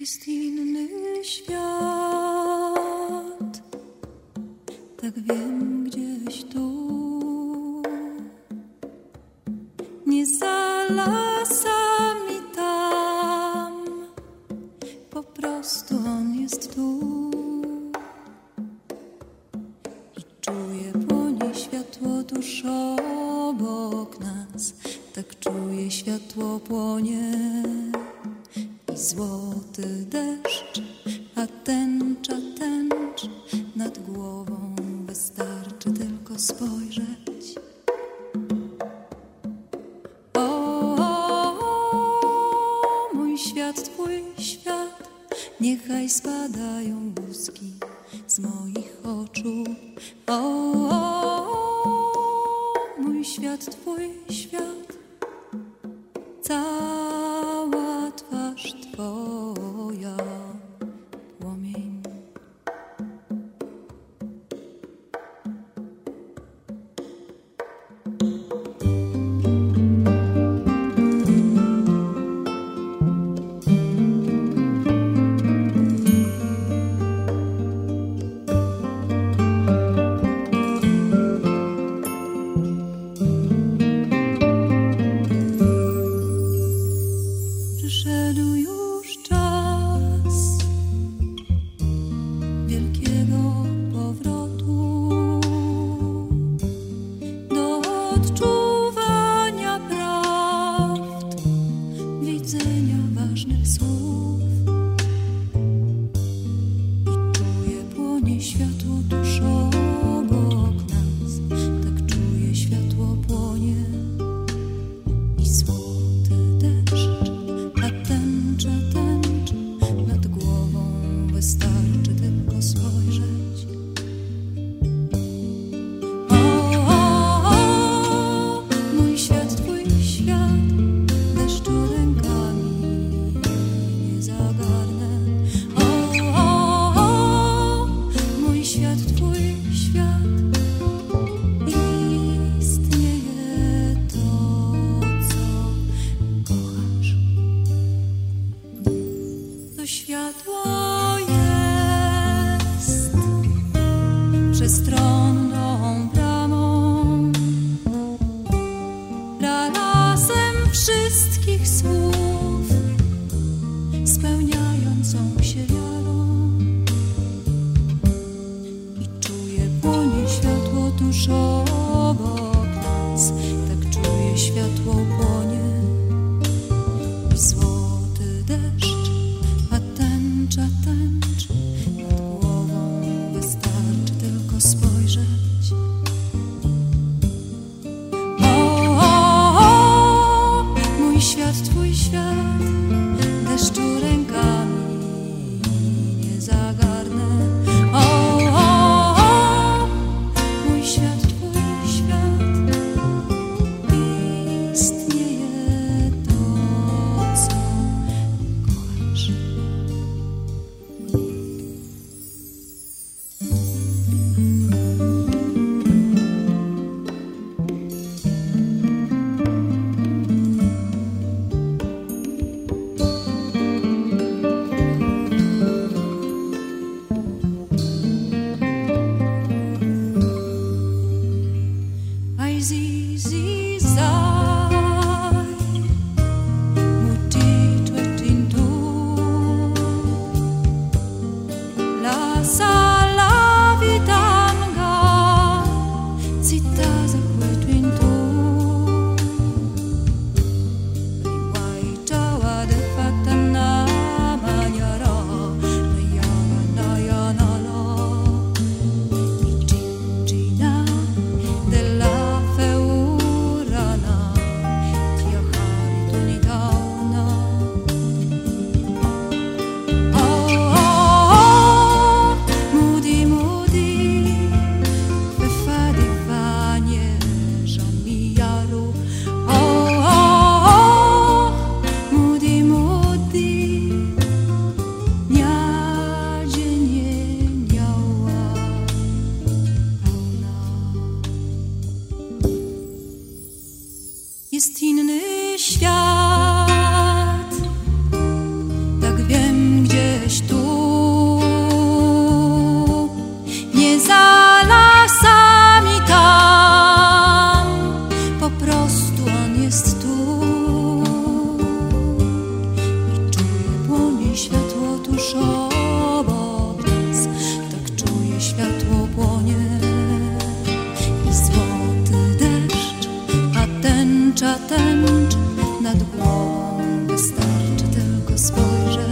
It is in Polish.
jest inny świat. Tak wiem gdzieś tu, nie za lasami tam, po prostu on jest tu. I czuję płonie światło tuż obok nas, tak czuję światło płonie i złoty deszcz, a tęcza tęcz nad głową wystarczy tylko spojrzeć. O, o, o, mój świat, twój świat, niechaj spadają łuski z moich oczu. O, o, mój świat, twój świat, cała ważne słów. świat, twój świat. Istnieje to, co kochasz. To światło jest przestroną. 的痛 easy, easy, jest inny świat. Tak wiem gdzieś tu, nie za lasami tam, po prostu on jest tu. I czuję płonie światło tuszowe. nad głową wystarczy tylko spojrzeć.